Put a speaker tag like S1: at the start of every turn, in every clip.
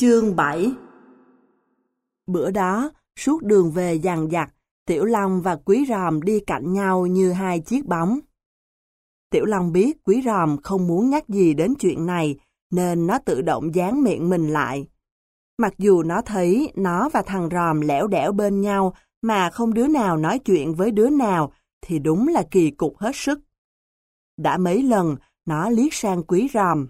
S1: Chương 7 Bữa đó, suốt đường về dằn dặt, Tiểu Long và Quý Ròm đi cạnh nhau như hai chiếc bóng. Tiểu Long biết Quý Ròm không muốn nhắc gì đến chuyện này, nên nó tự động dán miệng mình lại. Mặc dù nó thấy nó và thằng Ròm lẻo đẻo bên nhau mà không đứa nào nói chuyện với đứa nào, thì đúng là kỳ cục hết sức. Đã mấy lần, nó liếc sang Quý Ròm.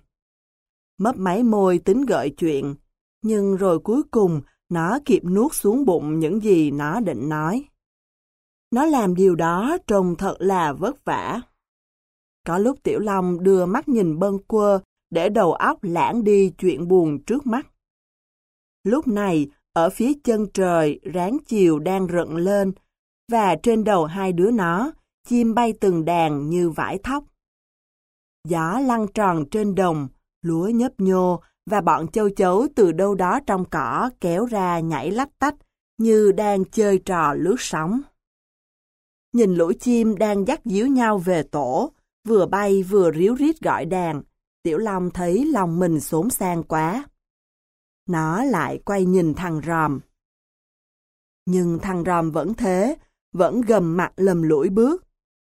S1: Mấp máy môi tính gợi chuyện, nhưng rồi cuối cùng nó kịp nuốt xuống bụng những gì nó định nói. Nó làm điều đó trông thật là vất vả. Có lúc Tiểu Long đưa mắt nhìn bâng quơ để đầu óc lãng đi chuyện buồn trước mắt. Lúc này, ở phía chân trời, ráng chiều đang rận lên, và trên đầu hai đứa nó, chim bay từng đàn như vải thóc. Gió lăn tròn trên đồng, lúa nhấp nhô, và bọn châu chấu từ đâu đó trong cỏ kéo ra nhảy lách tách, như đang chơi trò lướt sóng. Nhìn lũ chim đang dắt díu nhau về tổ, vừa bay vừa ríu rít gọi đàn, Tiểu Long thấy lòng mình xốn sang quá. Nó lại quay nhìn thằng ròm. Nhưng thằng ròm vẫn thế, vẫn gầm mặt lầm lũi bước,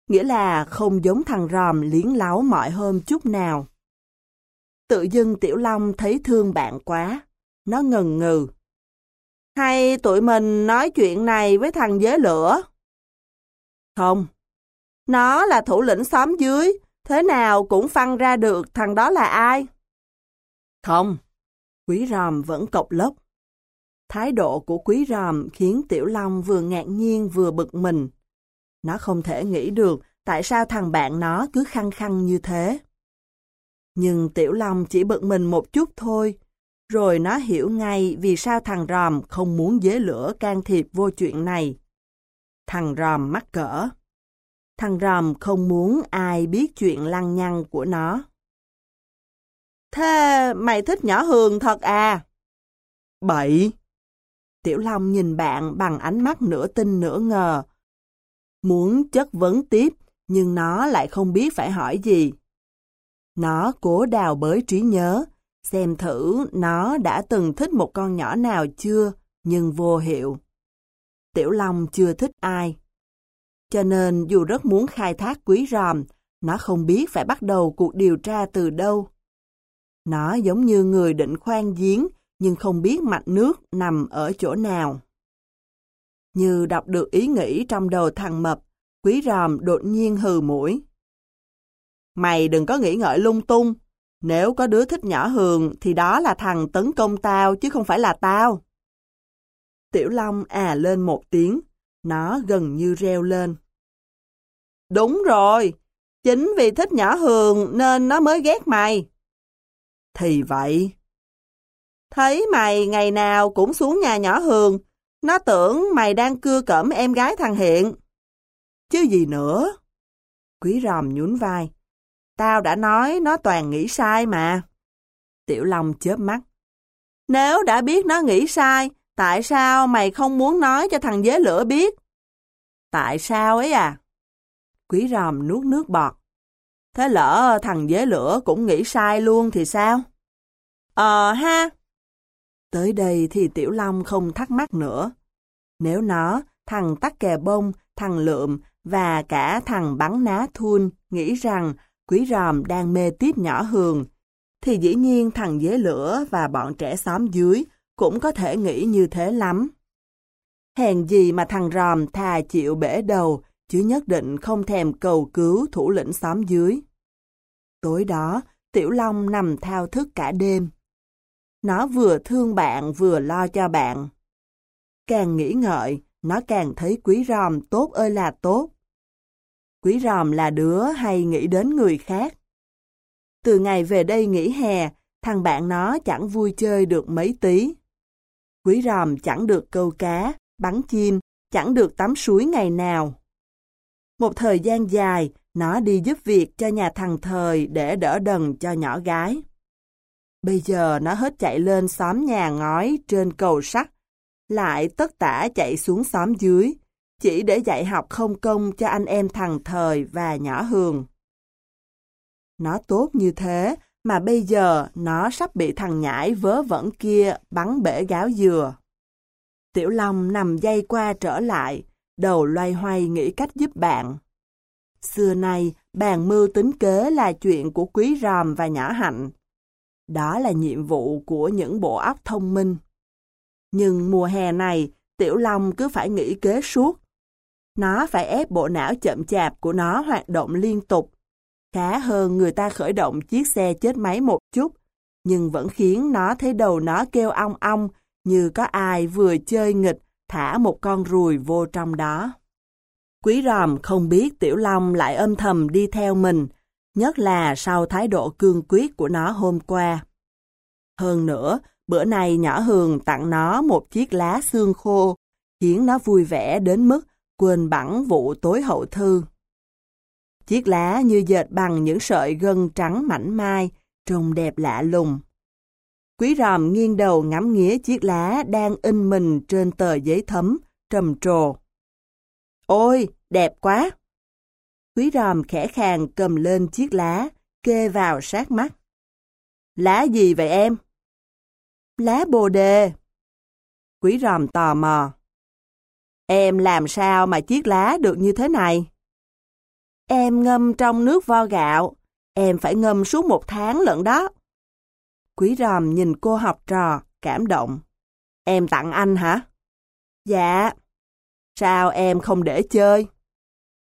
S1: nghĩa là không giống thằng ròm liến láo mọi hôm chút nào. Tự dưng Tiểu Long thấy thương bạn quá. Nó ngần ngừ. Hay tụi mình nói chuyện này với thằng dế lửa? Không. Nó là thủ lĩnh xóm dưới, thế nào cũng phân ra được thằng đó là ai? Không. Quý ròm vẫn cộc lốc. Thái độ của quý ròm khiến Tiểu Long vừa ngạc nhiên vừa bực mình. Nó không thể nghĩ được tại sao thằng bạn nó cứ khăng khăng như thế. Nhưng Tiểu Long chỉ bực mình một chút thôi, rồi nó hiểu ngay vì sao thằng Ròm không muốn dế lửa can thiệp vô chuyện này. Thằng Ròm mắc cỡ. Thằng Ròm không muốn ai biết chuyện lăng nhăng của nó. Thế mày thích nhỏ Hường thật à? Bậy! Tiểu Long nhìn bạn bằng ánh mắt nửa tin nửa ngờ. Muốn chất vấn tiếp, nhưng nó lại không biết phải hỏi gì. Nó cố đào bới trí nhớ, xem thử nó đã từng thích một con nhỏ nào chưa, nhưng vô hiệu. Tiểu Long chưa thích ai. Cho nên dù rất muốn khai thác quý ròm, nó không biết phải bắt đầu cuộc điều tra từ đâu. Nó giống như người định khoan giếng, nhưng không biết mạch nước nằm ở chỗ nào. Như đọc được ý nghĩ trong đầu thằng mập, quý ròm đột nhiên hừ mũi. Mày đừng có nghĩ ngợi lung tung. Nếu có đứa thích nhỏ Hường, thì đó là thằng tấn công tao, chứ không phải là tao. Tiểu Long à lên một tiếng. Nó gần như reo lên. Đúng rồi. Chính vì thích nhỏ Hường nên nó mới ghét mày. Thì vậy. Thấy mày ngày nào cũng xuống nhà nhỏ Hường. Nó tưởng mày đang cưa cẩm em gái thằng Hiện. Chứ gì nữa. Quý ròm nhún vai. Tao đã nói nó toàn nghĩ sai mà. Tiểu Long chớp mắt. Nếu đã biết nó nghĩ sai, tại sao mày không muốn nói cho thằng dế lửa biết? Tại sao ấy à? Quý ròm nuốt nước bọt. Thế lỡ thằng dế lửa cũng nghĩ sai luôn thì sao? Ờ ha. Tới đây thì Tiểu Long không thắc mắc nữa. Nếu nó, thằng tắc kè bông, thằng lượm và cả thằng bắn ná thun nghĩ rằng quý ròm đang mê tiếp nhỏ Hường, thì dĩ nhiên thằng dế lửa và bọn trẻ xóm dưới cũng có thể nghĩ như thế lắm. Hèn gì mà thằng ròm thà chịu bể đầu, chứ nhất định không thèm cầu cứu thủ lĩnh xóm dưới. Tối đó, Tiểu Long nằm thao thức cả đêm. Nó vừa thương bạn vừa lo cho bạn. Càng nghĩ ngợi, nó càng thấy quý ròm tốt ơi là tốt. Quý ròm là đứa hay nghĩ đến người khác. Từ ngày về đây nghỉ hè, thằng bạn nó chẳng vui chơi được mấy tí. Quý ròm chẳng được câu cá, bắn chim, chẳng được tắm suối ngày nào. Một thời gian dài, nó đi giúp việc cho nhà thằng thời để đỡ đần cho nhỏ gái. Bây giờ nó hết chạy lên xóm nhà ngói trên cầu sắt, lại tất tả chạy xuống xóm dưới, chỉ để dạy học không công cho anh em thằng Thời và nhỏ Hường. Nó tốt như thế mà bây giờ nó sắp bị thằng nhãi vớ vẩn kia bắn bể gáo dừa. Tiểu Long nằm dây qua trở lại, đầu loay hoay nghĩ cách giúp bạn. Xưa nay, bàn mưu tính kế là chuyện của quý ròm và nhỏ hạnh. Đó là nhiệm vụ của những bộ óc thông minh. Nhưng mùa hè này, Tiểu Long cứ phải nghĩ kế suốt. Nó phải ép bộ não chậm chạp của nó hoạt động liên tục. Khá hơn người ta khởi động chiếc xe chết máy một chút, nhưng vẫn khiến nó thấy đầu nó kêu ong ong như có ai vừa chơi nghịch thả một con ruồi vô trong đó. Quý ròm không biết Tiểu Long lại âm thầm đi theo mình, nhất là sau thái độ cương quyết của nó hôm qua. Hơn nữa, bữa nay nhỏ Hường tặng nó một chiếc lá xương khô, khiến nó vui vẻ đến mức quên bẵng vụ tối hậu thư. Chiếc lá như dệt bằng những sợi gân trắng mảnh mai, trông đẹp lạ lùng. Quý ròm nghiêng đầu ngắm nghía chiếc lá đang in mình trên tờ giấy thấm, trầm trồ. Ôi, đẹp quá! Quý ròm khẽ khàng cầm lên chiếc lá, kê vào sát mắt. Lá gì vậy em? Lá bồ đề. Quý ròm tò mò. Em làm sao mà chiếc lá được như thế này? Em ngâm trong nước vo gạo, em phải ngâm suốt một tháng lận đó. Quý ròm nhìn cô học trò, cảm động. Em tặng anh hả? Dạ. Sao em không để chơi?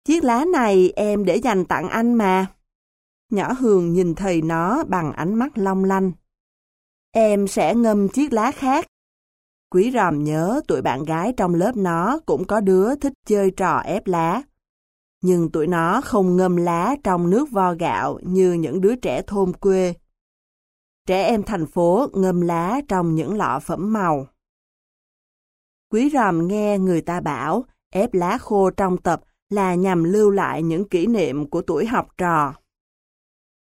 S1: Chiếc lá này em để dành tặng anh mà. Nhỏ Hường nhìn thầy nó bằng ánh mắt long lanh. Em sẽ ngâm chiếc lá khác. Quý ròm nhớ tụi bạn gái trong lớp nó cũng có đứa thích chơi trò ép lá. Nhưng tụi nó không ngâm lá trong nước vo gạo như những đứa trẻ thôn quê. Trẻ em thành phố ngâm lá trong những lọ phẩm màu. Quý ròm nghe người ta bảo ép lá khô trong tập là nhằm lưu lại những kỷ niệm của tuổi học trò.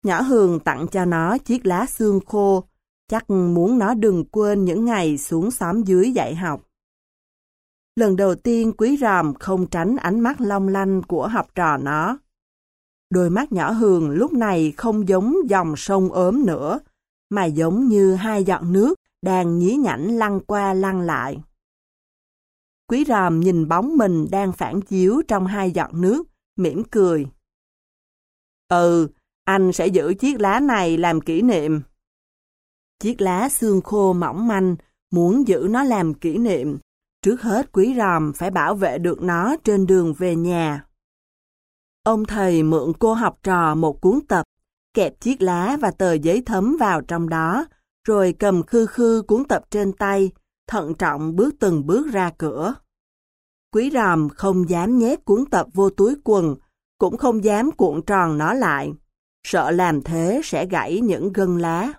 S1: Nhỏ Hường tặng cho nó chiếc lá xương khô, chắc muốn nó đừng quên những ngày xuống xóm dưới dạy học. Lần đầu tiên quý ròm không tránh ánh mắt long lanh của học trò nó. Đôi mắt nhỏ Hường lúc này không giống dòng sông ốm nữa, mà giống như hai giọt nước đang nhí nhảnh lăn qua lăn lại. Quý ròm nhìn bóng mình đang phản chiếu trong hai giọt nước, mỉm cười. Ừ, anh sẽ giữ chiếc lá này làm kỷ niệm. Chiếc lá xương khô mỏng manh, muốn giữ nó làm kỷ niệm. Trước hết quý ròm phải bảo vệ được nó trên đường về nhà. Ông thầy mượn cô học trò một cuốn tập, kẹp chiếc lá và tờ giấy thấm vào trong đó, rồi cầm khư khư cuốn tập trên tay, thận trọng bước từng bước ra cửa. Quý ròm không dám nhét cuốn tập vô túi quần, cũng không dám cuộn tròn nó lại, sợ làm thế sẽ gãy những gân lá.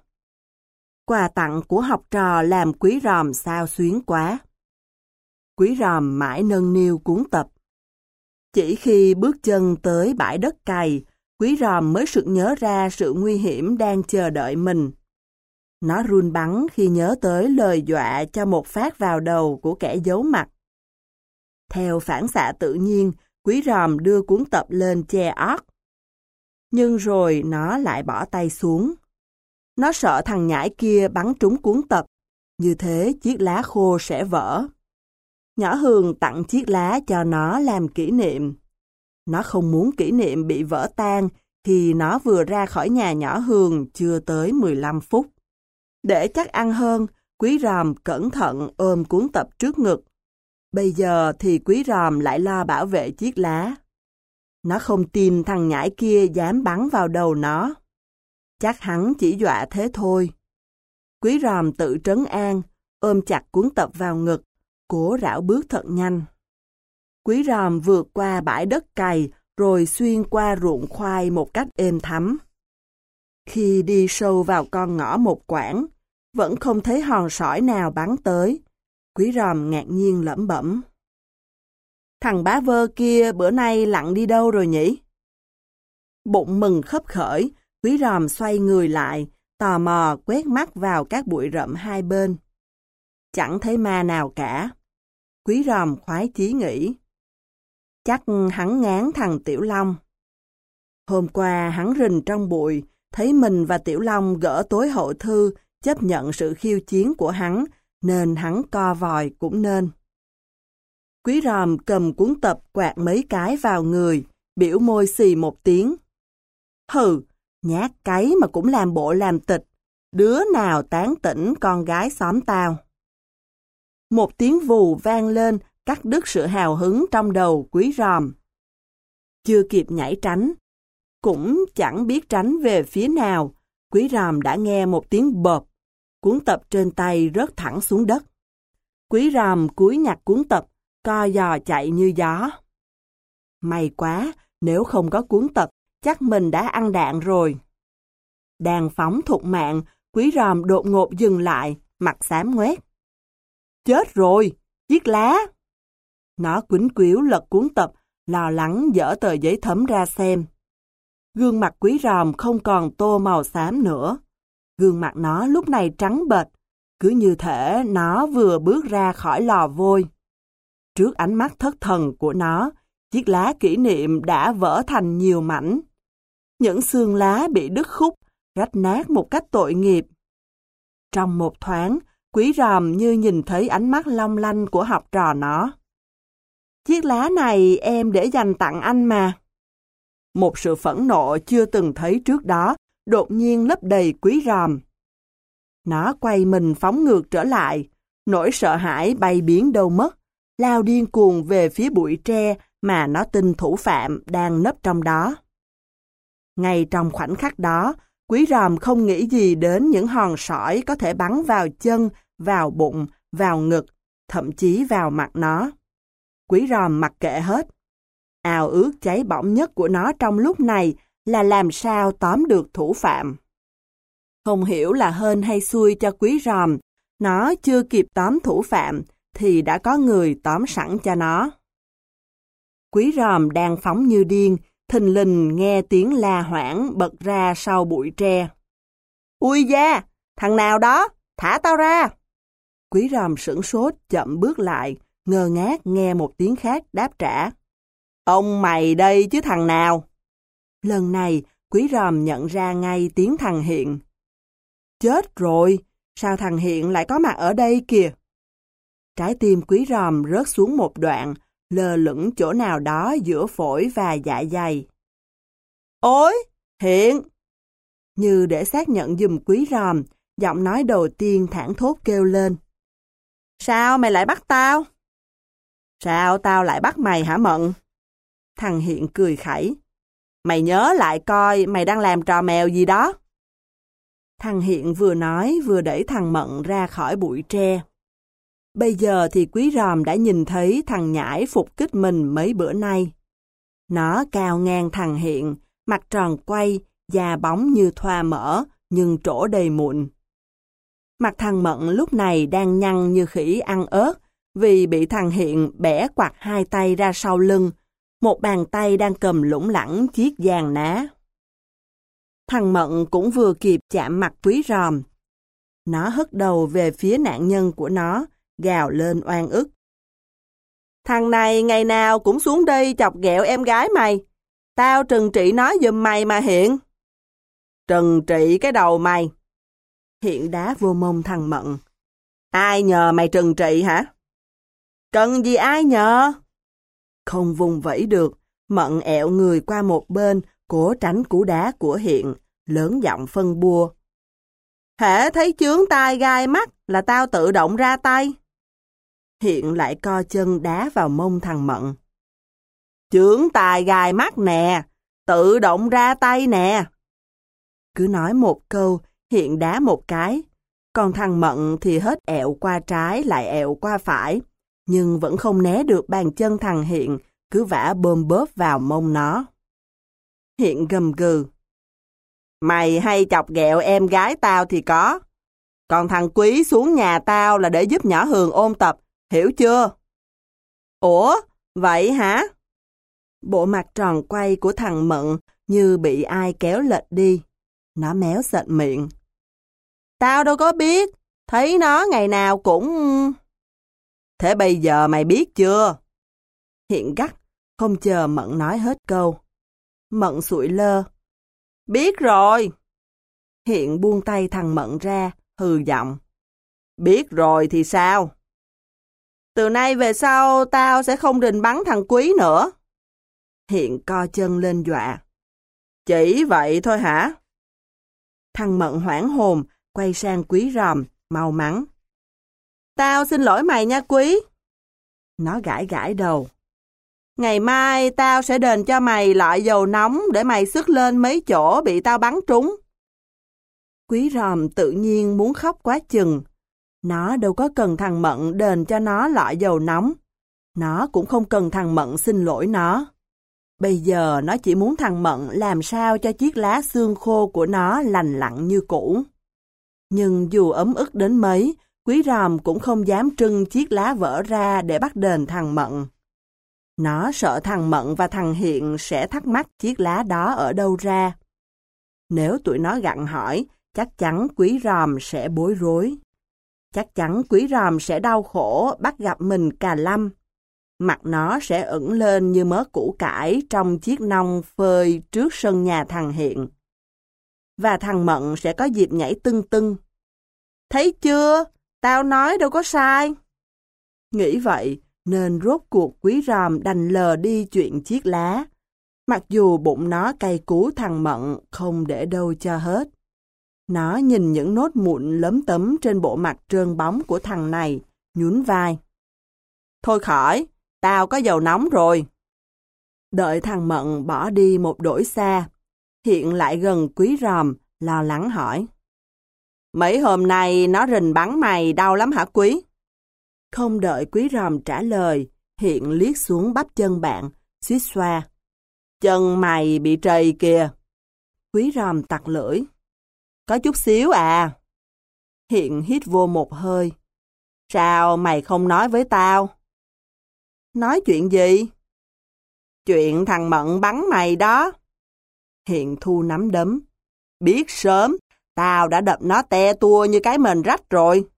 S1: Quà tặng của học trò làm quý ròm sao xuyến quá. Quý ròm mãi nâng niu cuốn tập. Chỉ khi bước chân tới bãi đất cày, quý ròm mới sực nhớ ra sự nguy hiểm đang chờ đợi mình. Nó run bắn khi nhớ tới lời dọa cho một phát vào đầu của kẻ giấu mặt. Theo phản xạ tự nhiên, quý ròm đưa cuốn tập lên che ót. Nhưng rồi nó lại bỏ tay xuống. Nó sợ thằng nhãi kia bắn trúng cuốn tập, như thế chiếc lá khô sẽ vỡ. Nhỏ Hường tặng chiếc lá cho nó làm kỷ niệm. Nó không muốn kỷ niệm bị vỡ tan thì nó vừa ra khỏi nhà nhỏ Hường chưa tới 15 phút. Để chắc ăn hơn, quý ròm cẩn thận ôm cuốn tập trước ngực. Bây giờ thì quý ròm lại lo bảo vệ chiếc lá. Nó không tin thằng nhãi kia dám bắn vào đầu nó. Chắc hắn chỉ dọa thế thôi. Quý ròm tự trấn an, ôm chặt cuốn tập vào ngực, cố rảo bước thật nhanh. Quý ròm vượt qua bãi đất cày rồi xuyên qua ruộng khoai một cách êm thấm. Khi đi sâu vào con ngõ một quãng, vẫn không thấy hòn sỏi nào bắn tới. Quý ròm ngạc nhiên lẩm bẩm. Thằng bá vơ kia bữa nay lặn đi đâu rồi nhỉ? Bụng mừng khấp khởi, quý ròm xoay người lại, tò mò quét mắt vào các bụi rậm hai bên. Chẳng thấy ma nào cả. Quý ròm khoái chí nghĩ. Chắc hắn ngán thằng Tiểu Long. Hôm qua hắn rình trong bụi, thấy mình và Tiểu Long gỡ tối hậu thư, chấp nhận sự khiêu chiến của hắn, nên hắn co vòi cũng nên. Quý ròm cầm cuốn tập quạt mấy cái vào người, biểu môi xì một tiếng. Hừ, nhát cái mà cũng làm bộ làm tịch, đứa nào tán tỉnh con gái xóm tao. Một tiếng vù vang lên, cắt đứt sự hào hứng trong đầu quý ròm. Chưa kịp nhảy tránh, cũng chẳng biết tránh về phía nào, quý ròm đã nghe một tiếng bợp, cuốn tập trên tay rớt thẳng xuống đất. Quý ròm cúi nhặt cuốn tập, co giò chạy như gió. May quá, nếu không có cuốn tập, chắc mình đã ăn đạn rồi. Đàn phóng thục mạng, quý ròm đột ngột dừng lại, mặt xám ngoét. Chết rồi, chiếc lá. Nó quýnh quýu lật cuốn tập, lo lắng dở tờ giấy thấm ra xem. Gương mặt quý ròm không còn tô màu xám nữa. Gương mặt nó lúc này trắng bệch, cứ như thể nó vừa bước ra khỏi lò vôi. Trước ánh mắt thất thần của nó, chiếc lá kỷ niệm đã vỡ thành nhiều mảnh. Những xương lá bị đứt khúc, rách nát một cách tội nghiệp. Trong một thoáng, quý ròm như nhìn thấy ánh mắt long lanh của học trò nó. Chiếc lá này em để dành tặng anh mà. Một sự phẫn nộ chưa từng thấy trước đó, đột nhiên lấp đầy quý ròm. Nó quay mình phóng ngược trở lại, nỗi sợ hãi bay biến đâu mất, lao điên cuồng về phía bụi tre mà nó tin thủ phạm đang nấp trong đó. Ngay trong khoảnh khắc đó, quý ròm không nghĩ gì đến những hòn sỏi có thể bắn vào chân, vào bụng, vào ngực, thậm chí vào mặt nó. Quý ròm mặc kệ hết. Ào ước cháy bỏng nhất của nó trong lúc này là làm sao tóm được thủ phạm. Không hiểu là hên hay xui cho quý ròm, nó chưa kịp tóm thủ phạm thì đã có người tóm sẵn cho nó. Quý ròm đang phóng như điên, thình lình nghe tiếng la hoảng bật ra sau bụi tre. Ui da, thằng nào đó, thả tao ra. Quý ròm sửng sốt chậm bước lại, ngơ ngác nghe một tiếng khác đáp trả. Ông mày đây chứ thằng nào? Lần này, quý ròm nhận ra ngay tiếng thằng Hiện. Chết rồi, sao thằng Hiện lại có mặt ở đây kìa? Trái tim quý ròm rớt xuống một đoạn, lơ lửng chỗ nào đó giữa phổi và dạ dày. Ôi, Hiện! Như để xác nhận dùm quý ròm, giọng nói đầu tiên thẳng thốt kêu lên. Sao mày lại bắt tao? Sao tao lại bắt mày hả Mận? Thằng Hiện cười khẩy. Mày nhớ lại coi mày đang làm trò mèo gì đó. Thằng Hiện vừa nói vừa đẩy thằng Mận ra khỏi bụi tre. Bây giờ thì quý ròm đã nhìn thấy thằng nhãi phục kích mình mấy bữa nay. Nó cao ngang thằng Hiện, mặt tròn quay, da bóng như thoa mỡ, nhưng trổ đầy mụn. Mặt thằng Mận lúc này đang nhăn như khỉ ăn ớt, vì bị thằng Hiện bẻ quạt hai tay ra sau lưng, một bàn tay đang cầm lủng lẳng chiếc vàng ná. Thằng Mận cũng vừa kịp chạm mặt quý ròm. Nó hất đầu về phía nạn nhân của nó, gào lên oan ức. Thằng này ngày nào cũng xuống đây chọc ghẹo em gái mày. Tao trừng trị nó giùm mày mà Hiện. Trừng trị cái đầu mày. Hiện đá vô mông thằng Mận. Ai nhờ mày trừng trị hả? Cần gì ai nhờ? Không vùng vẫy được, Mận ẹo người qua một bên, cố tránh cú đá của Hiện, lớn giọng phân bua. Hễ thấy chướng tai gai mắt là tao tự động ra tay. Hiện lại co chân đá vào mông thằng Mận. Chưởng tài gài mắt nè, tự động ra tay nè. Cứ nói một câu, Hiện đá một cái. Còn thằng Mận thì hết ẹo qua trái lại ẹo qua phải. Nhưng vẫn không né được bàn chân thằng Hiện, cứ vả bơm bóp vào mông nó. Hiện gầm gừ. Mày hay chọc ghẹo em gái tao thì có. Còn thằng Quý xuống nhà tao là để giúp nhỏ Hường ôn tập, hiểu chưa? Ủa, vậy hả? Bộ mặt tròn quay của thằng Mận như bị ai kéo lệch đi. Nó méo sệt miệng. Tao đâu có biết, thấy nó ngày nào cũng... Thế bây giờ mày biết chưa? Hiện gắt, không chờ Mận nói hết câu. Mận sụi lơ. Biết rồi, Hiện buông tay thằng Mận ra, hừ giọng. Biết rồi thì sao? Từ nay về sau tao sẽ không rình bắn thằng Quý nữa. Hiện co chân lên dọa. Chỉ vậy thôi hả? Thằng Mận hoảng hồn, quay sang Quý ròm, mau mắng. Tao xin lỗi mày nha Quý. Nó gãi gãi đầu. Ngày mai tao sẽ đền cho mày loại dầu nóng để mày sức lên mấy chỗ bị tao bắn trúng. Quý ròm tự nhiên muốn khóc quá chừng. Nó đâu có cần thằng Mận đền cho nó lọ dầu nóng. Nó cũng không cần thằng Mận xin lỗi nó. Bây giờ nó chỉ muốn thằng Mận làm sao cho chiếc lá xương khô của nó lành lặn như cũ. Nhưng dù ấm ức đến mấy, quý ròm cũng không dám trưng chiếc lá vỡ ra để bắt đền thằng Mận. Nó sợ thằng Mận và thằng Hiện sẽ thắc mắc chiếc lá đó ở đâu ra. Nếu tụi nó gặn hỏi, chắc chắn quý ròm sẽ bối rối. Chắc chắn quý ròm sẽ đau khổ bắt gặp mình cà lâm. Mặt nó sẽ ửng lên như mớ củ cải trong chiếc nông phơi trước sân nhà thằng Hiện. Và thằng Mận sẽ có dịp nhảy tưng tưng. Thấy chưa? Tao nói đâu có sai. Nghĩ vậy, nên rốt cuộc quý ròm đành lờ đi chuyện chiếc lá. Mặc dù bụng nó cay cú thằng Mận không để đâu cho hết. Nó nhìn những nốt mụn lấm tấm trên bộ mặt trơn bóng của thằng này, nhún vai. Thôi khỏi, tao có dầu nóng rồi. Đợi thằng Mận bỏ đi một đổi xa, hiện lại gần quý ròm, lo lắng hỏi. Mấy hôm nay nó rình bắn mày đau lắm hả quý? Không đợi quý ròm trả lời, hiện liếc xuống bắp chân bạn, suýt xoa. Chân mày bị trầy kìa. Quý ròm tặc lưỡi. Có chút xíu à. Hiện hít vô một hơi. Sao mày không nói với tao? Nói chuyện gì? Chuyện thằng Mận bắn mày đó. Hiện thu nắm đấm. Biết sớm, tao đã đập nó te tua như cái mền rách rồi.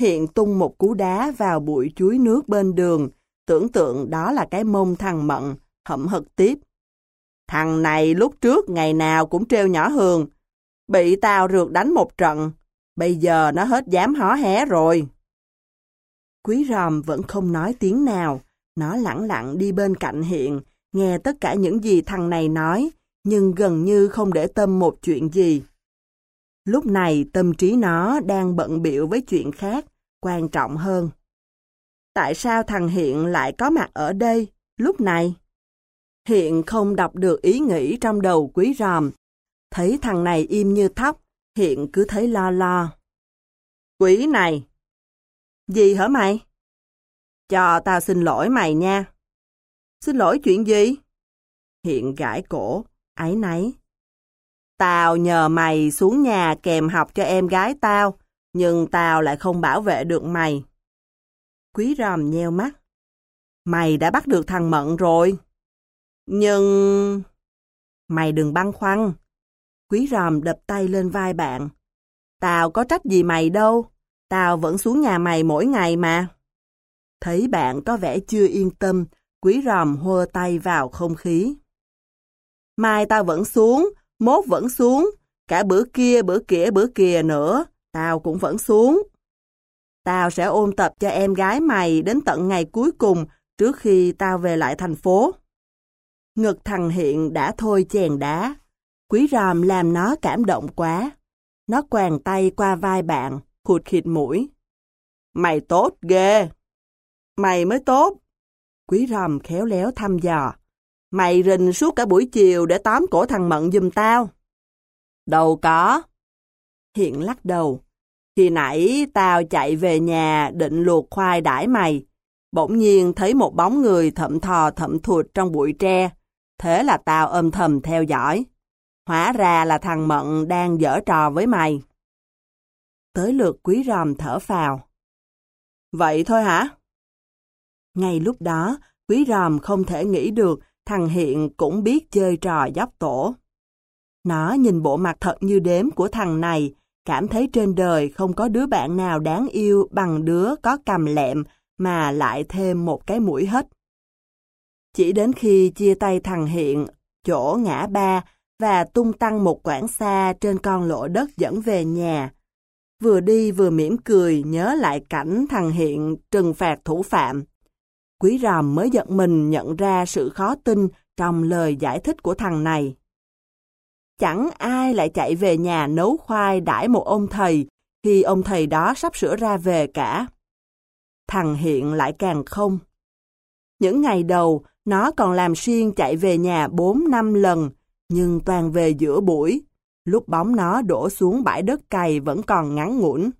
S1: Hiện tung một cú đá vào bụi chuối nước bên đường, tưởng tượng đó là cái mông thằng Mận, hậm hực tiếp. Thằng này lúc trước ngày nào cũng treo nhỏ hường, bị tao rượt đánh một trận, bây giờ nó hết dám hó hé rồi. Quý ròm vẫn không nói tiếng nào, nó lặng lặng đi bên cạnh hiện, nghe tất cả những gì thằng này nói, nhưng gần như không để tâm một chuyện gì. Lúc này tâm trí nó đang bận biệu với chuyện khác, quan trọng hơn. Tại sao thằng Hiện lại có mặt ở đây, lúc này? Hiện không đọc được ý nghĩ trong đầu quý ròm. Thấy thằng này im như thóc, Hiện cứ thấy lo lo. Quý này! Gì hả mày? Cho tao xin lỗi mày nha. Xin lỗi chuyện gì? Hiện gãi cổ, ấy náy. Tao nhờ mày xuống nhà kèm học cho em gái tao, nhưng tao lại không bảo vệ được mày. Quý ròm nheo mắt. Mày đã bắt được thằng Mận rồi. Nhưng... Mày đừng băn khoăn. Quý ròm đập tay lên vai bạn. Tao có trách gì mày đâu. Tao vẫn xuống nhà mày mỗi ngày mà. Thấy bạn có vẻ chưa yên tâm, quý ròm hô tay vào không khí. Mai tao vẫn xuống, mốt vẫn xuống, cả bữa kia bữa kia bữa kia nữa, tao cũng vẫn xuống. Tao sẽ ôn tập cho em gái mày đến tận ngày cuối cùng trước khi tao về lại thành phố. Ngực thằng Hiện đã thôi chèn đá. Quý ròm làm nó cảm động quá. Nó quàng tay qua vai bạn, khụt khịt mũi. Mày tốt ghê. Mày mới tốt. Quý ròm khéo léo thăm dò. Mày rình suốt cả buổi chiều để tóm cổ thằng Mận giùm tao. Đâu có. Hiện lắc đầu. Khi nãy tao chạy về nhà định luộc khoai đãi mày. Bỗng nhiên thấy một bóng người thậm thò thậm thụt trong bụi tre. Thế là tao âm thầm theo dõi. Hóa ra là thằng Mận đang dở trò với mày. Tới lượt quý ròm thở phào. Vậy thôi hả? Ngay lúc đó, quý ròm không thể nghĩ được thằng Hiện cũng biết chơi trò dốc tổ. Nó nhìn bộ mặt thật như đếm của thằng này, cảm thấy trên đời không có đứa bạn nào đáng yêu bằng đứa có cầm lẹm mà lại thêm một cái mũi hết. Chỉ đến khi chia tay thằng Hiện, chỗ ngã ba và tung tăng một quãng xa trên con lộ đất dẫn về nhà. Vừa đi vừa mỉm cười nhớ lại cảnh thằng Hiện trừng phạt thủ phạm. Quý ròm mới giật mình nhận ra sự khó tin trong lời giải thích của thằng này. Chẳng ai lại chạy về nhà nấu khoai đãi một ông thầy khi ông thầy đó sắp sửa ra về cả. Thằng Hiện lại càng không. Những ngày đầu, nó còn làm xuyên chạy về nhà 4 năm lần, nhưng toàn về giữa buổi. Lúc bóng nó đổ xuống bãi đất cày vẫn còn ngắn ngủn.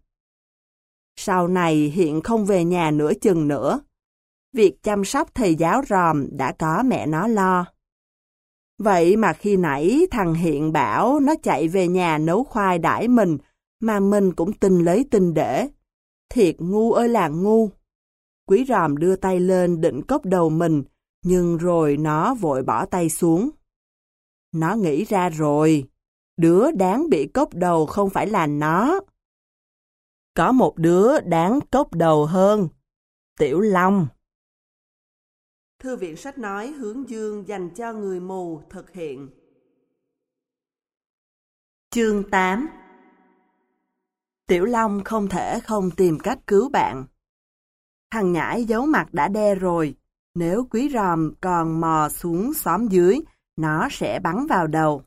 S1: Sau này Hiện không về nhà nửa chừng nữa. Việc chăm sóc thầy giáo ròm đã có mẹ nó lo. Vậy mà khi nãy thằng Hiện bảo nó chạy về nhà nấu khoai đãi mình, mà mình cũng tin lấy tin để. Thiệt ngu ơi là ngu. Quý ròm đưa tay lên định cốc đầu mình, nhưng rồi nó vội bỏ tay xuống. Nó nghĩ ra rồi, đứa đáng bị cốc đầu không phải là nó. Có một đứa đáng cốc đầu hơn, Tiểu Long. Thư viện sách nói hướng dương dành cho người mù thực hiện. Chương 8 Tiểu Long không thể không tìm cách cứu bạn. Thằng nhãi giấu mặt đã đe rồi, nếu quý ròm còn mò xuống xóm dưới, nó sẽ bắn vào đầu.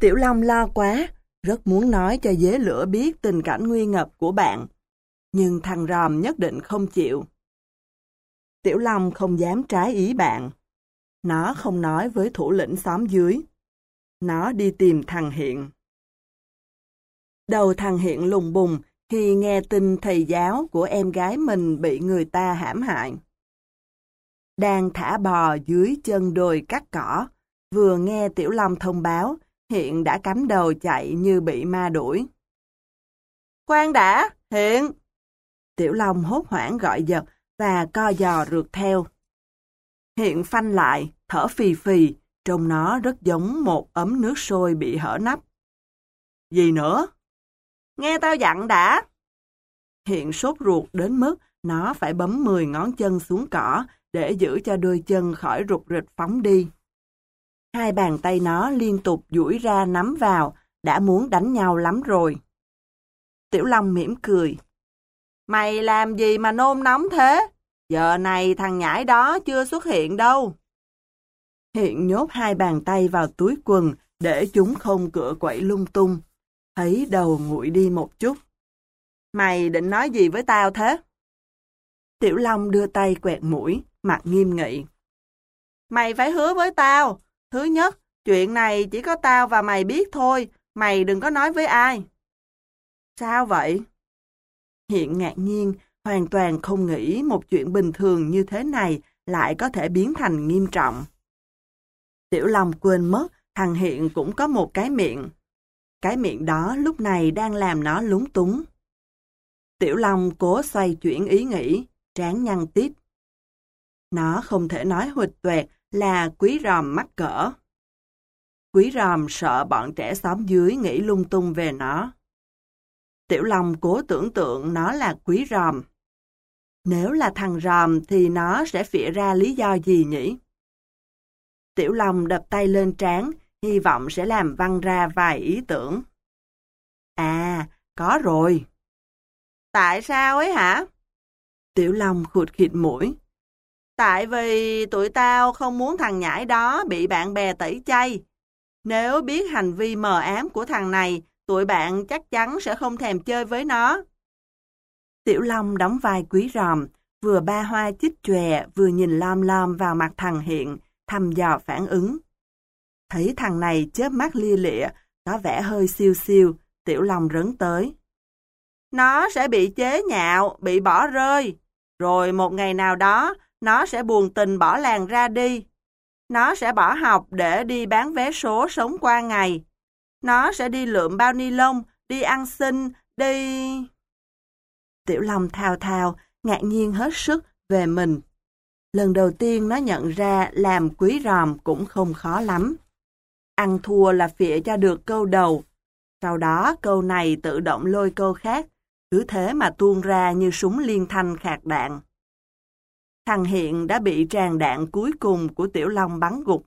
S1: Tiểu Long lo quá, rất muốn nói cho dế lửa biết tình cảnh nguy ngập của bạn. Nhưng thằng ròm nhất định không chịu. Tiểu Long không dám trái ý bạn. Nó không nói với thủ lĩnh xóm dưới. Nó đi tìm thằng Hiện. Đầu thằng Hiện lùng bùng khi nghe tin thầy giáo của em gái mình bị người ta hãm hại. Đang thả bò dưới chân đồi cắt cỏ, vừa nghe Tiểu Long thông báo, Hiện đã cắm đầu chạy như bị ma đuổi. Khoan đã, Hiện! Tiểu Long hốt hoảng gọi giật và co giò rượt theo. Hiện phanh lại, thở phì phì, trông nó rất giống một ấm nước sôi bị hở nắp. Gì nữa? Nghe tao dặn đã. Hiện sốt ruột đến mức nó phải bấm 10 ngón chân xuống cỏ để giữ cho đôi chân khỏi rụt rịch phóng đi. Hai bàn tay nó liên tục duỗi ra nắm vào, đã muốn đánh nhau lắm rồi. Tiểu Long mỉm cười. Mày làm gì mà nôn nóng thế? Giờ này thằng nhãi đó chưa xuất hiện đâu. Hiện nhốt hai bàn tay vào túi quần để chúng không cựa quậy lung tung. Thấy đầu nguội đi một chút. Mày định nói gì với tao thế? Tiểu Long đưa tay quẹt mũi, mặt nghiêm nghị. Mày phải hứa với tao. Thứ nhất, chuyện này chỉ có tao và mày biết thôi. Mày đừng có nói với ai. Sao vậy? Hiện ngạc nhiên, hoàn toàn không nghĩ một chuyện bình thường như thế này lại có thể biến thành nghiêm trọng. Tiểu Long quên mất, thằng Hiện cũng có một cái miệng. Cái miệng đó lúc này đang làm nó lúng túng. Tiểu Long cố xoay chuyển ý nghĩ, tráng nhăn tiếp. Nó không thể nói huỵch tuẹt là quý ròm mắc cỡ. Quý ròm sợ bọn trẻ xóm dưới nghĩ lung tung về nó. Tiểu Long cố tưởng tượng nó là quý ròm. Nếu là thằng ròm thì nó sẽ phịa ra lý do gì nhỉ? Tiểu Long đập tay lên trán, hy vọng sẽ làm văng ra vài ý tưởng. À, có rồi. Tại sao ấy hả? Tiểu Long khụt khịt mũi. Tại vì tụi tao không muốn thằng nhãi đó bị bạn bè tẩy chay. Nếu biết hành vi mờ ám của thằng này, tụi bạn chắc chắn sẽ không thèm chơi với nó. Tiểu Long đóng vai quý ròm, vừa ba hoa chích chòe, vừa nhìn lom lom vào mặt thằng Hiện, thăm dò phản ứng. Thấy thằng này chớp mắt lia lịa, có vẻ hơi siêu siêu, Tiểu Long rấn tới. Nó sẽ bị chế nhạo, bị bỏ rơi. Rồi một ngày nào đó, nó sẽ buồn tình bỏ làng ra đi. Nó sẽ bỏ học để đi bán vé số sống qua ngày. Nó sẽ đi lượm bao ni lông, đi ăn xin, đi... Tiểu Long thao thao, ngạc nhiên hết sức về mình. Lần đầu tiên nó nhận ra làm quý ròm cũng không khó lắm. Ăn thua là phịa cho được câu đầu. Sau đó câu này tự động lôi câu khác, cứ thế mà tuôn ra như súng liên thanh khạc đạn. Thằng Hiện đã bị tràn đạn cuối cùng của Tiểu Long bắn gục.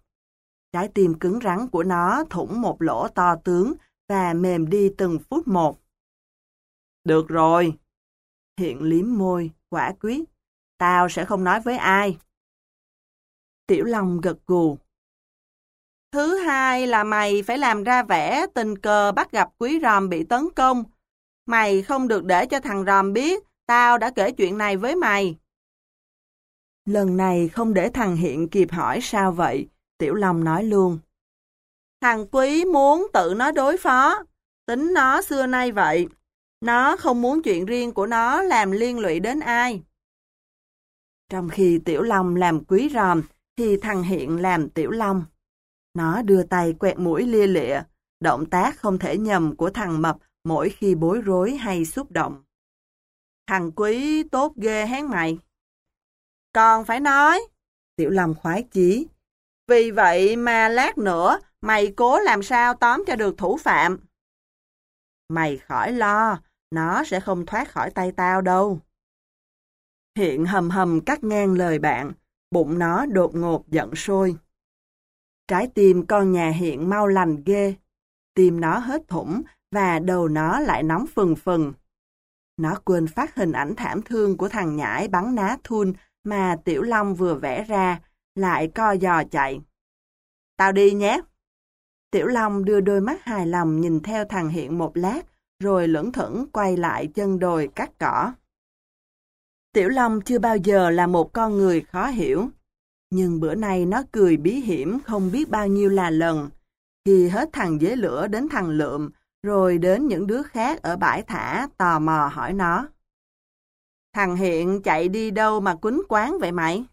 S1: Trái tim cứng rắn của nó thủng một lỗ to tướng và mềm đi từng phút một. Được rồi. Hiện liếm môi, quả quyết. Tao sẽ không nói với ai. Tiểu Long gật gù. Thứ hai là mày phải làm ra vẻ tình cờ bắt gặp quý ròm bị tấn công. Mày không được để cho thằng ròm biết tao đã kể chuyện này với mày. Lần này không để thằng Hiện kịp hỏi sao vậy, Tiểu Long nói luôn. Thằng Quý muốn tự nó đối phó, tính nó xưa nay vậy. Nó không muốn chuyện riêng của nó làm liên lụy đến ai. Trong khi Tiểu Long làm Quý ròm, thì thằng Hiện làm Tiểu Long. Nó đưa tay quẹt mũi lia lịa, động tác không thể nhầm của thằng Mập mỗi khi bối rối hay xúc động. Thằng Quý tốt ghê hén mày. Còn phải nói, Tiểu Long khoái chí. Vì vậy mà lát nữa mày cố làm sao tóm cho được thủ phạm. Mày khỏi lo, nó sẽ không thoát khỏi tay tao đâu. Hiện hầm hầm cắt ngang lời bạn, bụng nó đột ngột giận sôi. Trái tim con nhà hiện mau lành ghê, tim nó hết thủng và đầu nó lại nóng phừng phừng. Nó quên phát hình ảnh thảm thương của thằng nhãi bắn ná thun mà Tiểu Long vừa vẽ ra, lại co giò chạy. Tao đi nhé. Tiểu Long đưa đôi mắt hài lòng nhìn theo thằng Hiện một lát, rồi lưỡng thững quay lại chân đồi cắt cỏ. Tiểu Long chưa bao giờ là một con người khó hiểu. Nhưng bữa nay nó cười bí hiểm không biết bao nhiêu là lần. Khi hết thằng dế lửa đến thằng lượm, rồi đến những đứa khác ở bãi thả tò mò hỏi nó. Thằng Hiện chạy đi đâu mà quýnh quán vậy mày?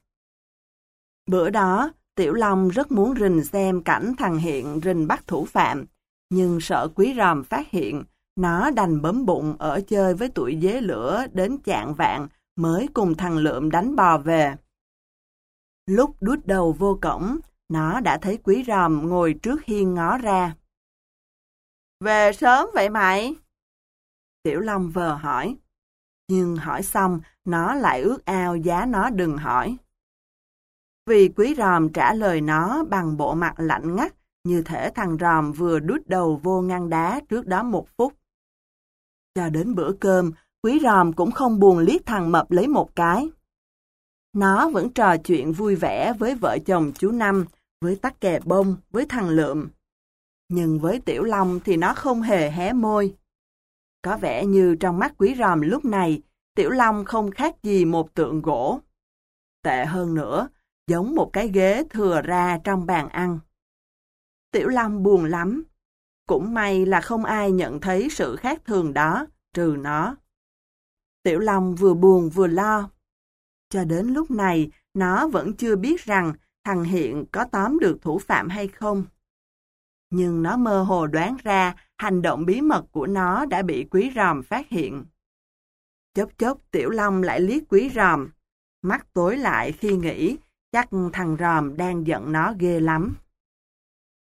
S1: Bữa đó, Tiểu Long rất muốn rình xem cảnh thằng Hiện rình bắt thủ phạm, nhưng sợ quý ròm phát hiện, nó đành bấm bụng ở chơi với tuổi dế lửa đến chạng vạn mới cùng thằng Lượm đánh bò về. Lúc đút đầu vô cổng, nó đã thấy quý ròm ngồi trước hiên ngó ra. Về sớm vậy mày? Tiểu Long vờ hỏi. Nhưng hỏi xong, nó lại ước ao giá nó đừng hỏi. Vì quý ròm trả lời nó bằng bộ mặt lạnh ngắt, như thể thằng ròm vừa đút đầu vô ngăn đá trước đó một phút. Cho đến bữa cơm, quý ròm cũng không buồn liếc thằng mập lấy một cái. Nó vẫn trò chuyện vui vẻ với vợ chồng chú Năm, với tắc kè bông, với thằng Lượm. Nhưng với Tiểu Long thì nó không hề hé môi. Có vẻ như trong mắt quý ròm lúc này, Tiểu Long không khác gì một tượng gỗ. Tệ hơn nữa, giống một cái ghế thừa ra trong bàn ăn. Tiểu Long buồn lắm. Cũng may là không ai nhận thấy sự khác thường đó, trừ nó. Tiểu Long vừa buồn vừa lo. Cho đến lúc này, nó vẫn chưa biết rằng thằng Hiện có tóm được thủ phạm hay không. Nhưng nó mơ hồ đoán ra hành động bí mật của nó đã bị quý ròm phát hiện. Chốc chốc Tiểu Long lại liếc quý ròm, mắt tối lại khi nghĩ chắc thằng ròm đang giận nó ghê lắm.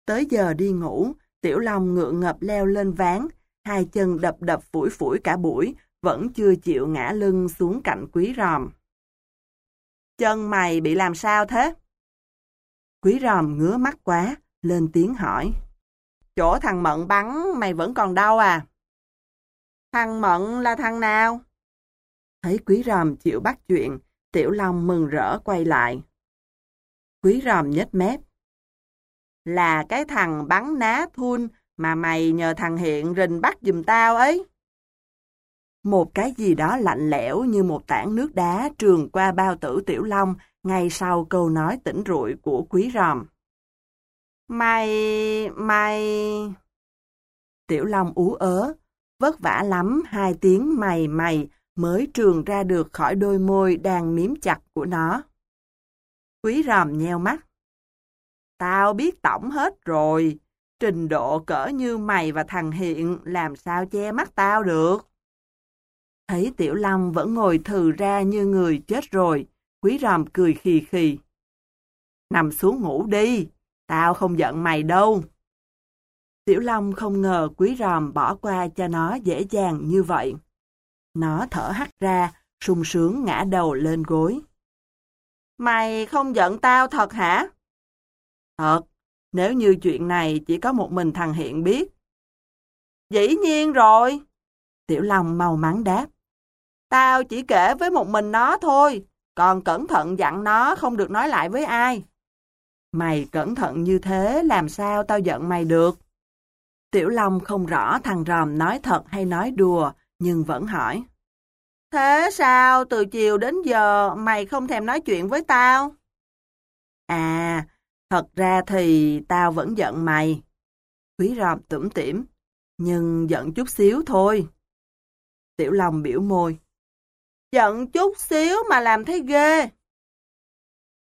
S1: Tới giờ đi ngủ, Tiểu Long ngựa ngập leo lên ván, hai chân đập đập phủi phủi cả buổi, vẫn chưa chịu ngã lưng xuống cạnh quý ròm. Chân mày bị làm sao thế? Quý ròm ngứa mắt quá, lên tiếng hỏi. Chỗ thằng Mận bắn mày vẫn còn đau à? Thằng Mận là thằng nào? Thấy quý ròm chịu bắt chuyện, Tiểu Long mừng rỡ quay lại. Quý ròm nhếch mép. Là cái thằng bắn ná thun mà mày nhờ thằng Hiện rình bắt giùm tao ấy. Một cái gì đó lạnh lẽo như một tảng nước đá trường qua bao tử Tiểu Long ngay sau câu nói tỉnh rụi của quý ròm. Mày... mày... Tiểu Long ú ớ, vất vả lắm hai tiếng mày mày mới trường ra được khỏi đôi môi đang miếm chặt của nó. Quý ròm nheo mắt. Tao biết tổng hết rồi, trình độ cỡ như mày và thằng Hiện làm sao che mắt tao được. Thấy Tiểu Long vẫn ngồi thừ ra như người chết rồi, quý ròm cười khì khì. Nằm xuống ngủ đi, tao không giận mày đâu. Tiểu Long không ngờ quý ròm bỏ qua cho nó dễ dàng như vậy. Nó thở hắt ra, sung sướng ngã đầu lên gối. Mày không giận tao thật hả? Thật, Nếu như chuyện này chỉ có một mình thằng Hiện biết. Dĩ nhiên rồi. Tiểu Long mau mắn đáp. Tao chỉ kể với một mình nó thôi, còn cẩn thận dặn nó không được nói lại với ai. Mày cẩn thận như thế làm sao tao giận mày được? Tiểu Long không rõ thằng Ròm nói thật hay nói đùa, nhưng vẫn hỏi. Thế sao từ chiều đến giờ mày không thèm nói chuyện với tao? À, thật ra thì tao vẫn giận mày. Quý Ròm tủm tỉm, nhưng giận chút xíu thôi. Tiểu Long biểu môi. Giận chút xíu mà làm thấy ghê.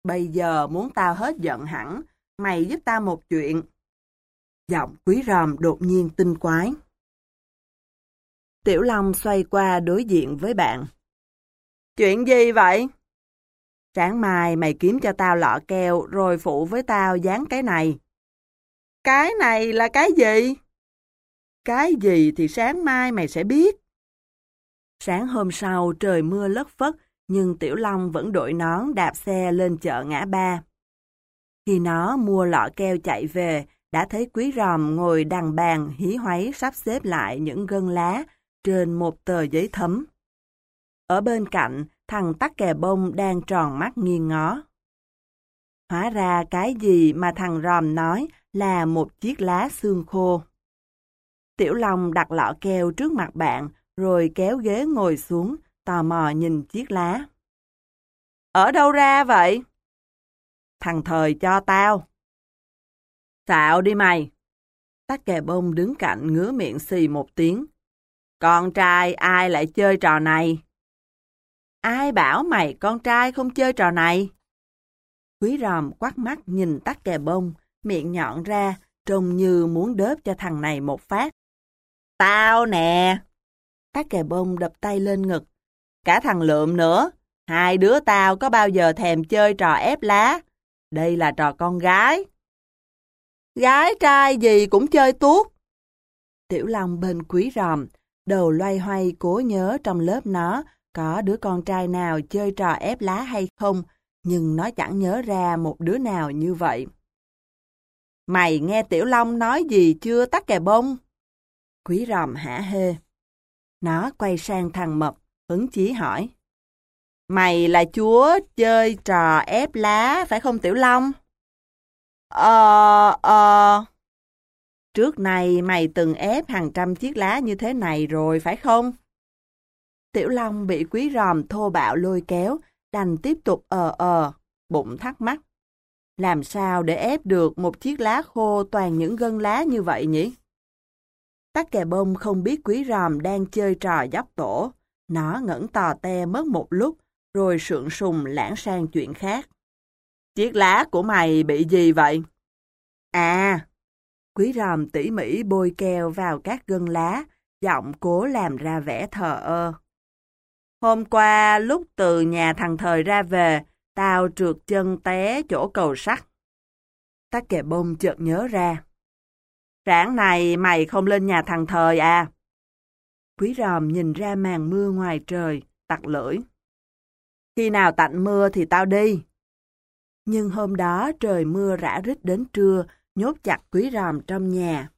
S1: Bây giờ muốn tao hết giận hẳn, mày giúp tao một chuyện. Giọng quý ròm đột nhiên tinh quái. Tiểu Long xoay qua đối diện với bạn. Chuyện gì vậy? Sáng mai mày kiếm cho tao lọ keo rồi phụ với tao dán cái này. Cái này là cái gì? Cái gì thì sáng mai mày sẽ biết. Sáng hôm sau trời mưa lất phất nhưng Tiểu Long vẫn đội nón đạp xe lên chợ ngã ba. Khi nó mua lọ keo chạy về, đã thấy quý ròm ngồi đằng bàn hí hoáy sắp xếp lại những gân lá trên một tờ giấy thấm. Ở bên cạnh, thằng tắc kè bông đang tròn mắt nghiêng ngó. Hóa ra cái gì mà thằng ròm nói là một chiếc lá xương khô. Tiểu Long đặt lọ keo trước mặt bạn, rồi kéo ghế ngồi xuống, tò mò nhìn chiếc lá. Ở đâu ra vậy? Thằng thời cho tao. Xạo đi mày. Tắc kè bông đứng cạnh ngứa miệng xì một tiếng. Con trai ai lại chơi trò này? Ai bảo mày con trai không chơi trò này? Quý ròm quắt mắt nhìn tắc kè bông, miệng nhọn ra, trông như muốn đớp cho thằng này một phát. Tao nè! Tắc kè bông đập tay lên ngực. Cả thằng lượm nữa. Hai đứa tao có bao giờ thèm chơi trò ép lá. Đây là trò con gái. Gái trai gì cũng chơi tuốt. Tiểu Long bên quý ròm, đầu loay hoay cố nhớ trong lớp nó có đứa con trai nào chơi trò ép lá hay không, nhưng nó chẳng nhớ ra một đứa nào như vậy. Mày nghe Tiểu Long nói gì chưa tắt kè bông? Quý ròm hả hê. Nó quay sang thằng Mập, hứng chí hỏi. Mày là chúa chơi trò ép lá, phải không Tiểu Long? Ờ, ờ... Trước này mày từng ép hàng trăm chiếc lá như thế này rồi, phải không? Tiểu Long bị quý ròm thô bạo lôi kéo, đành tiếp tục ờ ờ, bụng thắc mắc. Làm sao để ép được một chiếc lá khô toàn những gân lá như vậy nhỉ? Tắc kè bông không biết quý ròm đang chơi trò dốc tổ. Nó ngẩn tò te mất một lúc, rồi sượng sùng lãng sang chuyện khác. Chiếc lá của mày bị gì vậy? À, quý ròm tỉ mỉ bôi keo vào các gân lá, giọng cố làm ra vẻ thờ ơ. Hôm qua lúc từ nhà thằng thời ra về, tao trượt chân té chỗ cầu sắt. Tắc kè bông chợt nhớ ra. Sáng này mày không lên nhà thằng thời à? Quý ròm nhìn ra màn mưa ngoài trời, tặc lưỡi. Khi nào tạnh mưa thì tao đi. Nhưng hôm đó trời mưa rã rít đến trưa, nhốt chặt quý ròm trong nhà.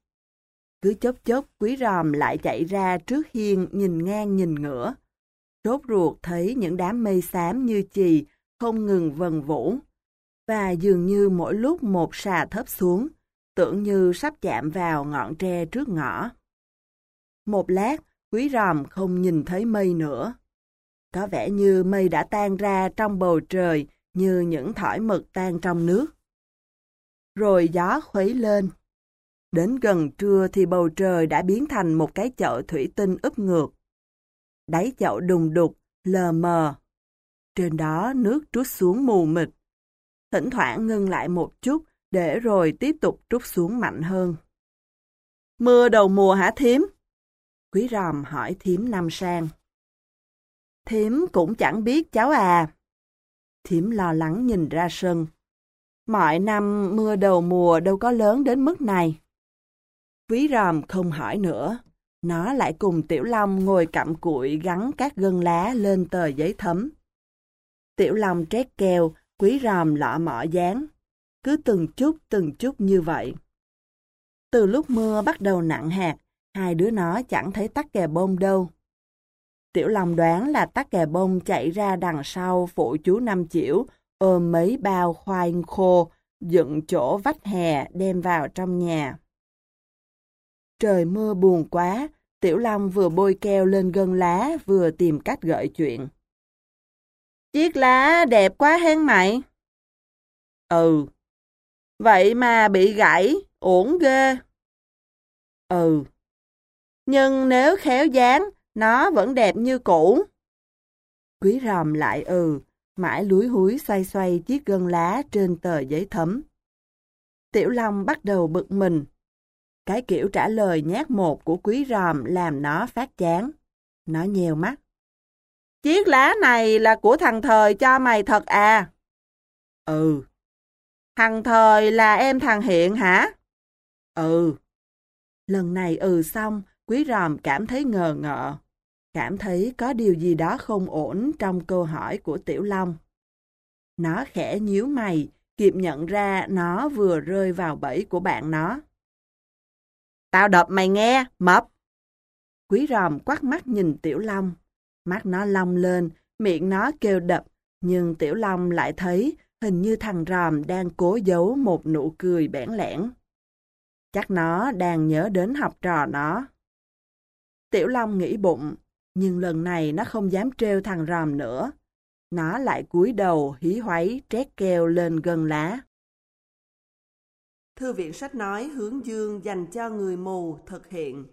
S1: Cứ chốc chốc quý ròm lại chạy ra trước hiên nhìn ngang nhìn ngửa. Rốt ruột thấy những đám mây xám như chì không ngừng vần vũ. Và dường như mỗi lúc một xà thấp xuống, tưởng như sắp chạm vào ngọn tre trước ngõ. Một lát, quý ròm không nhìn thấy mây nữa. Có vẻ như mây đã tan ra trong bầu trời như những thỏi mực tan trong nước. Rồi gió khuấy lên. Đến gần trưa thì bầu trời đã biến thành một cái chậu thủy tinh úp ngược. Đáy chậu đùng đục, lờ mờ. Trên đó nước trút xuống mù mịt. Thỉnh thoảng ngưng lại một chút để rồi tiếp tục trút xuống mạnh hơn. Mưa đầu mùa hả thím? Quý ròm hỏi thím Nam sang. Thím cũng chẳng biết cháu à. Thím lo lắng nhìn ra sân. Mọi năm mưa đầu mùa đâu có lớn đến mức này. Quý ròm không hỏi nữa. Nó lại cùng Tiểu Long ngồi cặm cụi gắn các gân lá lên tờ giấy thấm. Tiểu Long trét keo, quý ròm lọ mọ dán. cứ từng chút từng chút như vậy. Từ lúc mưa bắt đầu nặng hạt, hai đứa nó chẳng thấy tắc kè bông đâu. Tiểu Long đoán là tắc kè bông chạy ra đằng sau phụ chú Năm Chiểu, ôm mấy bao khoai khô, dựng chỗ vách hè đem vào trong nhà. Trời mưa buồn quá, Tiểu Long vừa bôi keo lên gân lá vừa tìm cách gợi chuyện. Chiếc lá đẹp quá hen mày. Ừ. Vậy mà bị gãy, ổn ghê. Ừ. Nhưng nếu khéo dáng, nó vẫn đẹp như cũ. Quý ròm lại ừ, mãi lúi húi xoay xoay chiếc gân lá trên tờ giấy thấm. Tiểu Long bắt đầu bực mình. Cái kiểu trả lời nhát một của quý ròm làm nó phát chán. Nó nhèo mắt. Chiếc lá này là của thằng Thời cho mày thật à? Ừ. Thằng Thời là em thằng Hiện hả? Ừ. Lần này ừ xong, quý ròm cảm thấy ngờ ngợ. Cảm thấy có điều gì đó không ổn trong câu hỏi của Tiểu Long. Nó khẽ nhíu mày, kịp nhận ra nó vừa rơi vào bẫy của bạn nó. Tao đập mày nghe, mập! Quý ròm quắt mắt nhìn Tiểu Long. Mắt nó long lên, miệng nó kêu đập, nhưng Tiểu Long lại thấy hình như thằng ròm đang cố giấu một nụ cười bẽn lẽn. Chắc nó đang nhớ đến học trò nó. Tiểu Long nghĩ bụng, nhưng lần này nó không dám trêu thằng ròm nữa. Nó lại cúi đầu hí hoáy trét keo lên gần lá. Thư viện sách nói hướng dương dành cho người mù thực hiện